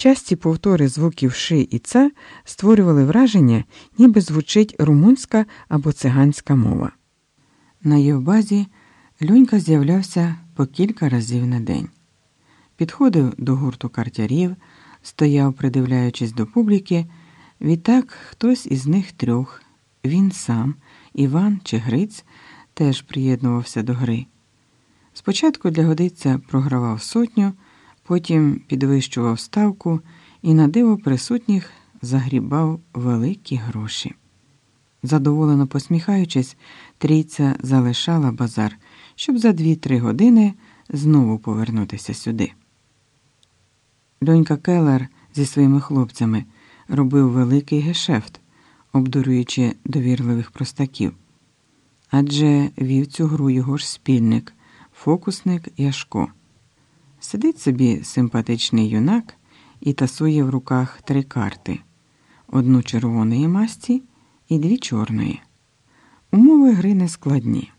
Часті повтори звуків ши і ца створювали враження, ніби звучить румунська або циганська мова. На Євбазі Льонька з'являвся по кілька разів на день. Підходив до гурту картярів, стояв, придивляючись до публіки. Відтак хтось із них трьох, він сам, Іван чи Гриць, теж приєднувався до гри. Спочатку для годиця програвав сотню, потім підвищував ставку і на диво присутніх загрібав великі гроші. Задоволено посміхаючись, трійця залишала базар, щоб за дві-три години знову повернутися сюди. Льонька Келлер зі своїми хлопцями робив великий гешефт, обдурюючи довірливих простаків. Адже вів цю гру його ж спільник, фокусник Яшко. Сидить собі симпатичний юнак і тасує в руках три карти: одну червоної масті і дві чорної. Умови гри не складні.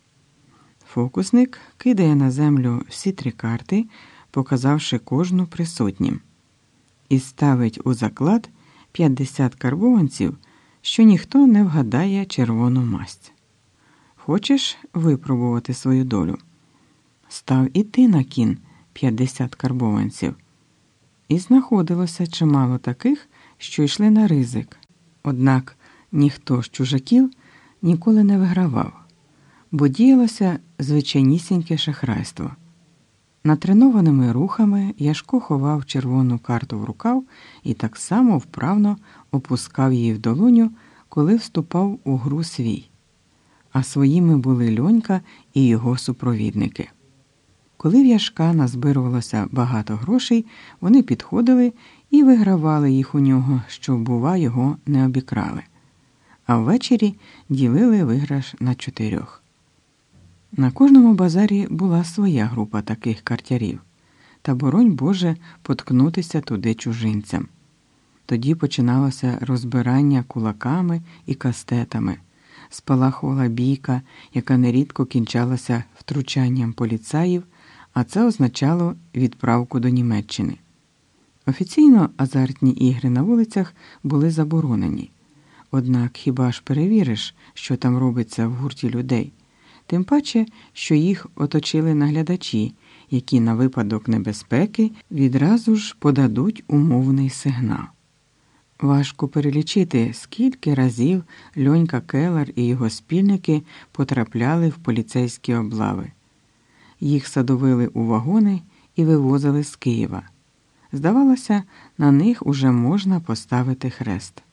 Фокусник кидає на землю всі три карти, показавши кожну присутнім, і ставить у заклад 50 карбованців, що ніхто не вгадає червону масть. Хочеш випробувати свою долю? Став і ти на кін 50 карбованців. І знаходилося чимало таких, що йшли на ризик. Однак ніхто з чужаків ніколи не вигравав, бо діялося звичайнісіньке шахрайство. Натренованими рухами Яшко ховав червону карту в рукав і так само вправно опускав її в долоню, коли вступав у гру свій. А своїми були льонька і його супровідники. Коли в Яшка назбирувалося багато грошей, вони підходили і вигравали їх у нього, щоб, бува, його не обікрали. А ввечері ділили виграш на чотирьох. На кожному базарі була своя група таких картярів, та боронь Боже поткнутися туди чужинцям. Тоді починалося розбирання кулаками і кастетами, спалахувала бійка, яка нерідко кінчалася втручанням поліцаїв, а це означало відправку до Німеччини. Офіційно азартні ігри на вулицях були заборонені. Однак хіба ж перевіриш, що там робиться в гурті людей? Тим паче, що їх оточили наглядачі, які на випадок небезпеки відразу ж подадуть умовний сигнал. Важко перелічити, скільки разів Льонька Келар і його спільники потрапляли в поліцейські облави. Їх садовили у вагони і вивозили з Києва. Здавалося, на них уже можна поставити хрест.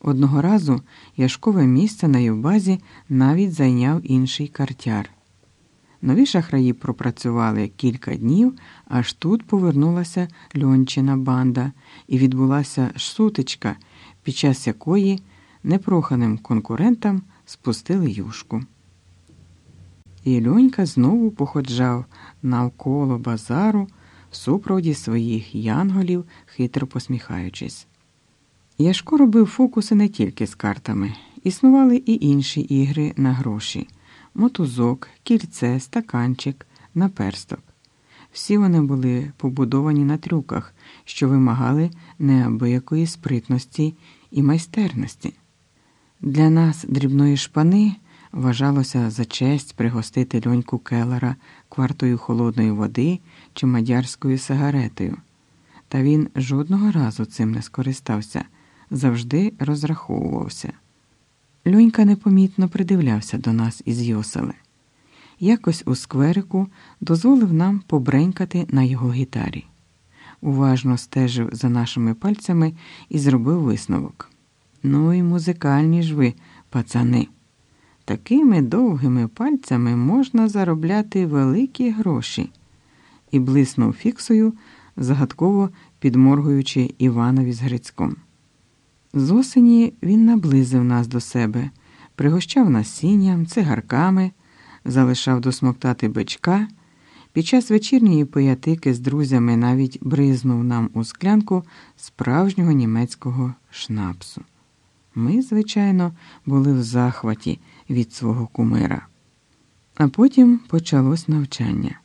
Одного разу яшкове місце на Євбазі навіть зайняв інший картяр. Нові шахраї пропрацювали кілька днів, аж тут повернулася льончина банда, і відбулася сутичка, під час якої непроханим конкурентам спустили юшку. І льонька знову походжав навколо базару в супроводі своїх янголів, хитро посміхаючись. Яшко робив фокуси не тільки з картами, існували і інші ігри на гроші мотузок, кільце, стаканчик, наперсток. Всі вони були побудовані на трюках, що вимагали неабиякої спритності і майстерності. Для нас, дрібної шпани, вважалося за честь пригостити льоньку келера квартою холодної води чи мадярською сигаретою, та він жодного разу цим не скористався завжди розраховувався. Льонька непомітно придивлявся до нас із Йосели. Якось у скверику дозволив нам побренькати на його гітарі. Уважно стежив за нашими пальцями і зробив висновок. Ну і музикальні ж ви, пацани. Такими довгими пальцями можна заробляти великі гроші. І блиснув фіксою, загадково підморгуючи Іванові з Грицьком. З осені він наблизив нас до себе, пригощав насінням, цигарками, залишав досмоктати бичка. Під час вечірньої поятики з друзями навіть бризнув нам у склянку справжнього німецького шнапсу. Ми, звичайно, були в захваті від свого кумира. А потім почалось навчання.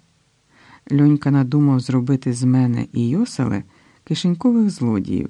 Льонька надумав зробити з мене і Йоселе кишенькових злодіїв.